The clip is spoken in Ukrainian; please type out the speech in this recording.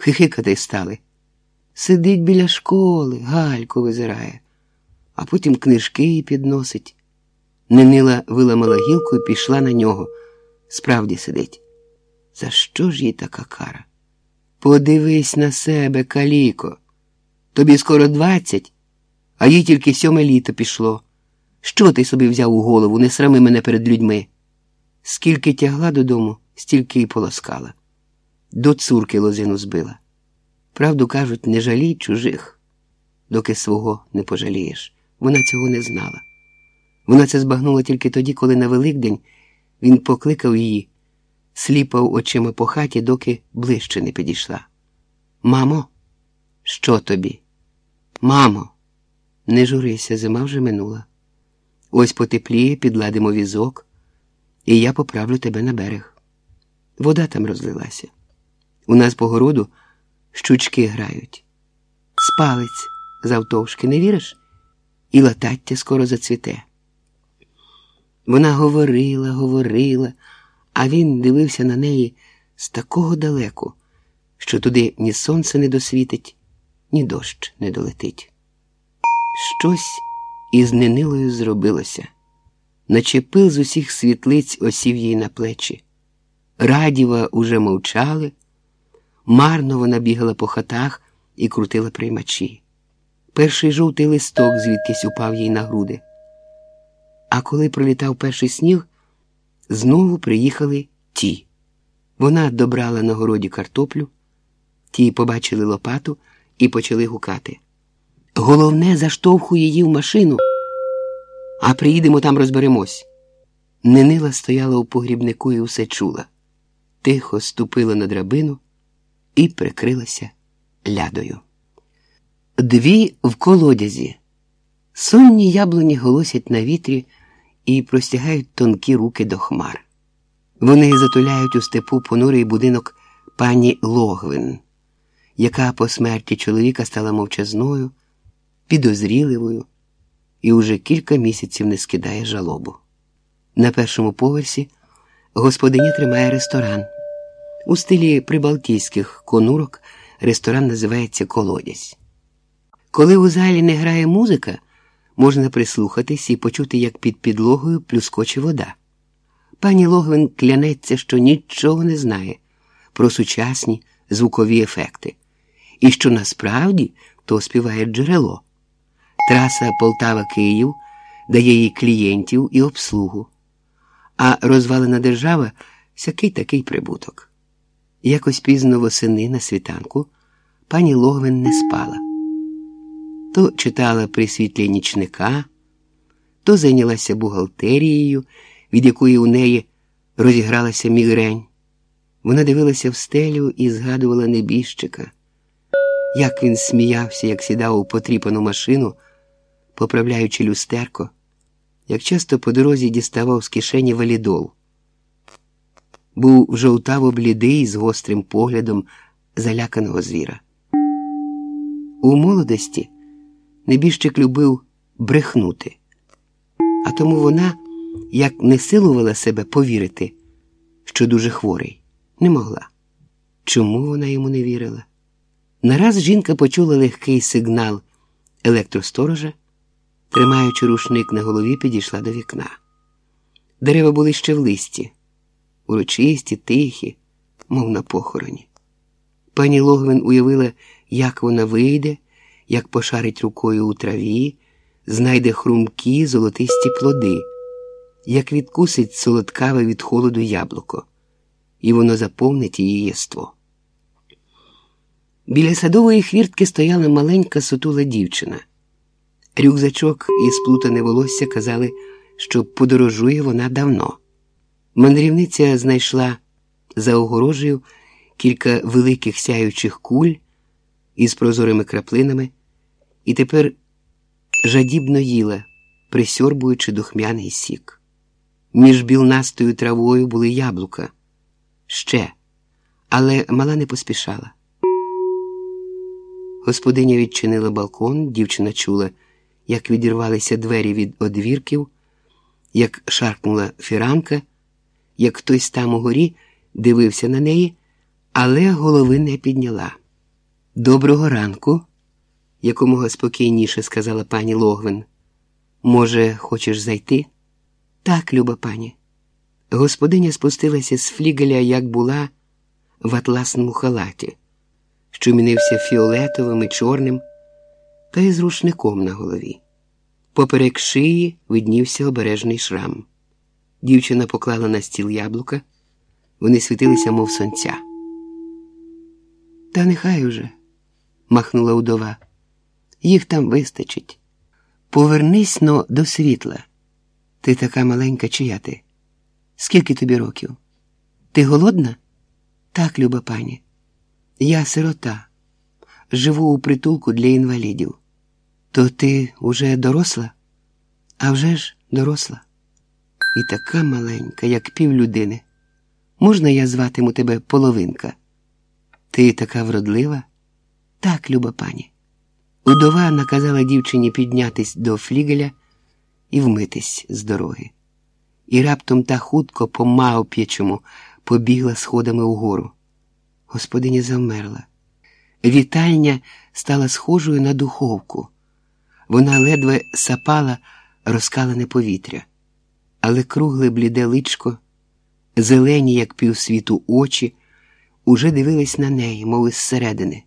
хихикати стали. Сидить біля школи, гальку визирає, а потім книжки підносить. Ненила виламала гілку і пішла на нього. Справді сидить. За що ж їй така кара? Подивись на себе, каліко. Тобі скоро двадцять, а їй тільки сьоме літо пішло. Що ти собі взяв у голову, не срами мене перед людьми? Скільки тягла додому, стільки й полоскала. До цурки лозину збила. Правду кажуть, не жалій чужих, доки свого не пожалієш. Вона цього не знала. Вона це збагнула тільки тоді, коли на Великдень він покликав її, сліпав очима по хаті, доки ближче не підійшла. Мамо, що тобі? Мамо, не журися, зима вже минула. Ось потепліє, підладимо візок, і я поправлю тебе на берег. Вода там розлилася. У нас по городу щучки грають. Спалець завтовшки, не віриш? І латаття скоро зацвіте. Вона говорила, говорила, а він дивився на неї з такого далеку, що туди ні сонце не досвітить, ні дощ не долетить. Щось із Ненилою зробилося, наче пил з усіх світлиць осів їй на плечі. Радіва уже мовчали, марно вона бігала по хатах і крутила приймачі. Перший жовтий листок звідкись упав їй на груди. А коли пролітав перший сніг, знову приїхали ті. Вона добрала на городі картоплю, ті побачили лопату і почали гукати. Головне, заштовхує її в машину, а приїдемо там розберемось. Ненила стояла у погрібнику і усе чула. Тихо ступила на драбину і прикрилася лядою. Дві в колодязі. Сонні яблуні голосять на вітрі і простягають тонкі руки до хмар. Вони затуляють у степу понурий будинок пані Логвин, яка по смерті чоловіка стала мовчазною, підозріливою і уже кілька місяців не скидає жалобу. На першому поверсі господиня тримає ресторан. У стилі прибалтійських конурок ресторан називається Колодязь. Коли у залі не грає музика, можна прислухатись і почути, як під підлогою плюскоче вода. Пані Логвин клянеться, що нічого не знає про сучасні звукові ефекти, і що насправді то співає джерело. Траса Полтава-Київ дає їй клієнтів і обслугу, а розвалена держава сякий такий прибуток. Якось пізно восени на світанку пані Логвин не спала. То читала при світлі нічника, то зайнялася бухгалтерією, від якої у неї розігралася мігрень. Вона дивилася в стелю і згадувала небіжчика, як він сміявся, як сідав у потріпану машину, поправляючи люстерко, як часто по дорозі діставав з кишені валідол. Був жовтаво блідий з гострим поглядом заляканого звіра. У молодості небіжчик любив брехнути, а тому вона, як не силувала себе повірити, що дуже хворий, не могла. Чому вона йому не вірила? Нараз жінка почула легкий сигнал електросторожа, тримаючи рушник на голові, підійшла до вікна. Дерева були ще в листі, урочисті, тихі, мов на похороні. Пані Логвин уявила, як вона вийде, як пошарить рукою у траві, знайде хрумкі золотисті плоди, як відкусить солодкаве від холоду яблуко, і воно заповнить її єство. Біля садової хвіртки стояла маленька сутула дівчина. Рюкзачок і сплутане волосся казали, що подорожує вона давно. Мандрівниця знайшла за огорожею кілька великих сяючих куль із прозорими краплинами і тепер жадібно їла, присьорбуючи духмяний сік. Між білнастою травою були яблука ще, але мала не поспішала. Господиня відчинила балкон, дівчина чула, як відірвалися двері від одвірків, як шаркнула фіранка, як хтось там угорі дивився на неї, але голови не підняла. Доброго ранку, якомога спокійніше сказала пані Логвин. Може, хочеш зайти? Так, люба пані. Господиня спустилася з флігеля, як була, в атласному халаті, що мінився фіолетовим і чорним, та й з рушником на голові. Поперек шиї виднівся обережний шрам. Дівчина поклала на стіл яблука, вони світилися, мов сонця. Та нехай уже, махнула удова. Їх там вистачить. Повернись но до світла. Ти така маленька, чия ти? Скільки тобі років? Ти голодна? Так, люба пані. Я сирота, живу у притулку для інвалідів. То ти уже доросла? А вже ж доросла. І така маленька, як півлюдини. Можна я зватиму тебе половинка? Ти така вродлива? Так, люба пані. Удова наказала дівчині піднятись до флігеля і вмитись з дороги. І раптом та хутко по мавп'ячому побігла сходами угору. Господиня завмерла. Вітальня стала схожою на духовку. Вона ледве сапала розкалене повітря, але кругле бліде личко, зелені, як півсвіту очі, уже дивились на неї, мов із.